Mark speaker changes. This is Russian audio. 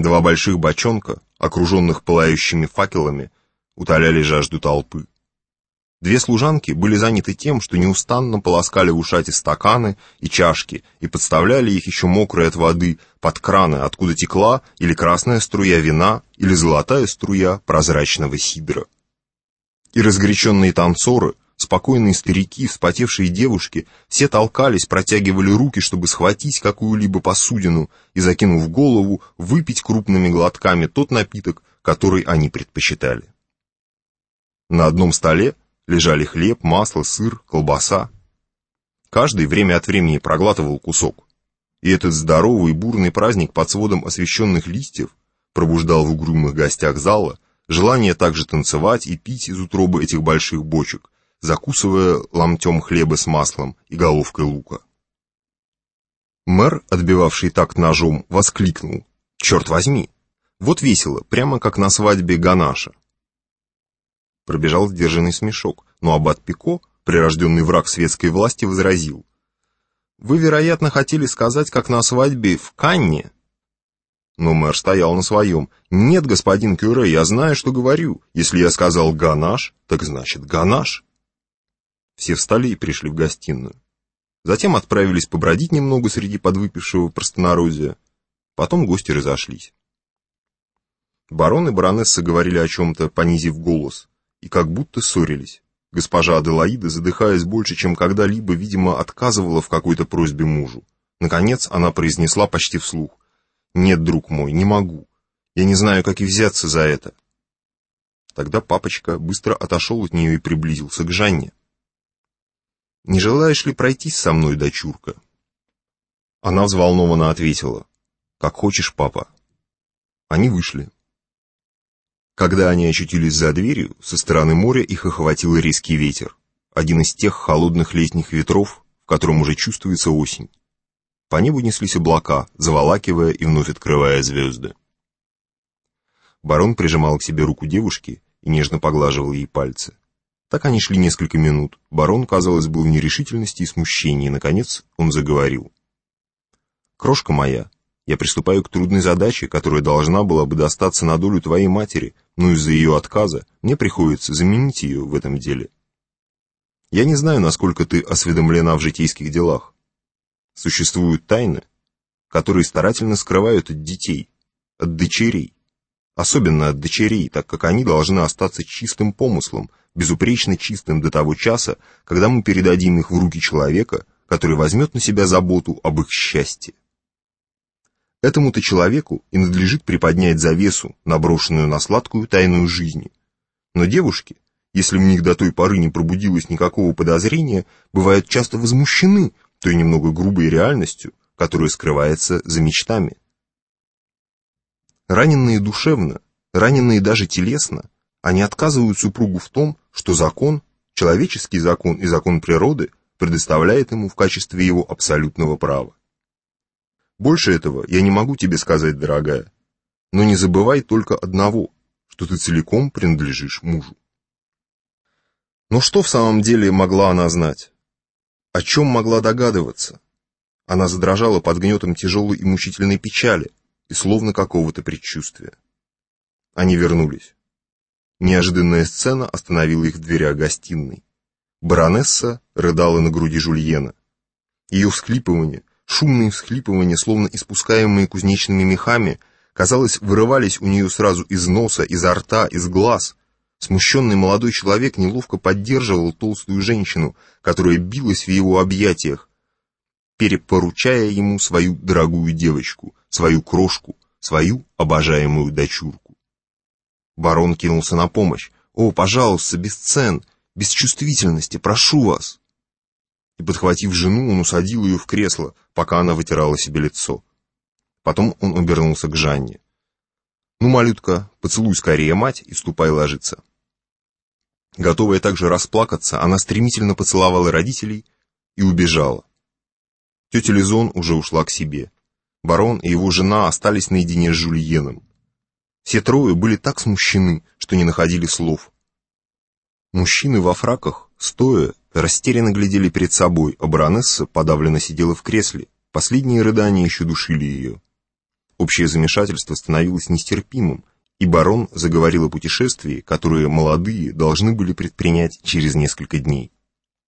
Speaker 1: Два больших бочонка, окруженных пылающими факелами, утоляли жажду толпы. Две служанки были заняты тем, что неустанно полоскали в ушате стаканы и чашки и подставляли их еще мокрые от воды под краны, откуда текла или красная струя вина, или золотая струя прозрачного сидра. И разгоряченные танцоры, спокойные старики, вспотевшие девушки, все толкались, протягивали руки, чтобы схватить какую-либо посудину и, закинув голову, выпить крупными глотками тот напиток, который они предпочитали. На одном столе лежали хлеб, масло, сыр, колбаса. Каждый время от времени проглатывал кусок. И этот здоровый бурный праздник под сводом освещенных листьев пробуждал в угрюмых гостях зала желание также танцевать и пить из утробы этих больших бочек, закусывая ломтем хлеба с маслом и головкой лука. Мэр, отбивавший такт ножом, воскликнул. «Черт возьми! Вот весело, прямо как на свадьбе Ганаша!» Пробежал сдержанный смешок, но аббат Пико, прирожденный враг светской власти, возразил. «Вы, вероятно, хотели сказать, как на свадьбе в Канне?» Но мэр стоял на своем. «Нет, господин Кюре, я знаю, что говорю. Если я сказал «ганаш», так значит «ганаш». Все встали и пришли в гостиную. Затем отправились побродить немного среди подвыпившего простонародия. Потом гости разошлись. Барон и баронесса говорили о чем-то, понизив голос и как будто ссорились. Госпожа Аделаида, задыхаясь больше, чем когда-либо, видимо, отказывала в какой-то просьбе мужу. Наконец она произнесла почти вслух. «Нет, друг мой, не могу. Я не знаю, как и взяться за это». Тогда папочка быстро отошел от нее и приблизился к Жанне. «Не желаешь ли пройтись со мной, дочурка?» Она взволнованно ответила. «Как хочешь, папа». Они вышли. Когда они очутились за дверью, со стороны моря их охватил резкий ветер, один из тех холодных летних ветров, в котором уже чувствуется осень. По небу неслись облака, заволакивая и вновь открывая звезды. Барон прижимал к себе руку девушки и нежно поглаживал ей пальцы. Так они шли несколько минут. Барон, казалось, был в нерешительности и смущении, наконец, он заговорил. «Крошка моя, я приступаю к трудной задаче, которая должна была бы достаться на долю твоей матери, но из-за ее отказа мне приходится заменить ее в этом деле. Я не знаю, насколько ты осведомлена в житейских делах. Существуют тайны, которые старательно скрывают от детей, от дочерей, особенно от дочерей, так как они должны остаться чистым помыслом, безупречно чистым до того часа, когда мы передадим их в руки человека, который возьмет на себя заботу об их счастье. Этому-то человеку и надлежит приподнять завесу, наброшенную на сладкую тайную жизни. Но девушки, если в них до той поры не пробудилось никакого подозрения, бывают часто возмущены той немного грубой реальностью, которая скрывается за мечтами. Раненные душевно, раненные даже телесно, они отказывают супругу в том, что закон, человеческий закон и закон природы предоставляет ему в качестве его абсолютного права. Больше этого я не могу тебе сказать, дорогая. Но не забывай только одного, что ты целиком принадлежишь мужу. Но что в самом деле могла она знать? О чем могла догадываться? Она задрожала под гнетом тяжелой и мучительной печали и словно какого-то предчувствия. Они вернулись. Неожиданная сцена остановила их в дверях гостиной. Баронесса рыдала на груди Жульена. Ее всхлипывание, Шумные всхлипывания, словно испускаемые кузнечными мехами, казалось, вырывались у нее сразу из носа, изо рта, из глаз. Смущенный молодой человек неловко поддерживал толстую женщину, которая билась в его объятиях, перепоручая ему свою дорогую девочку, свою крошку, свою обожаемую дочурку. Барон кинулся на помощь. «О, пожалуйста, без цен, без чувствительности, прошу вас!» и, подхватив жену, он усадил ее в кресло, пока она вытирала себе лицо. Потом он обернулся к Жанне. «Ну, малютка, поцелуй скорее мать и ступай ложиться». Готовая также расплакаться, она стремительно поцеловала родителей и убежала. Тетя Лизон уже ушла к себе. Барон и его жена остались наедине с Жульеном. Все трое были так смущены, что не находили слов. Мужчины во фраках, стоя, растерянно глядели перед собой, а баронесса подавленно сидела в кресле. Последние рыдания еще душили ее. Общее замешательство становилось нестерпимым, и барон заговорил о путешествии, которое молодые должны были предпринять через несколько дней.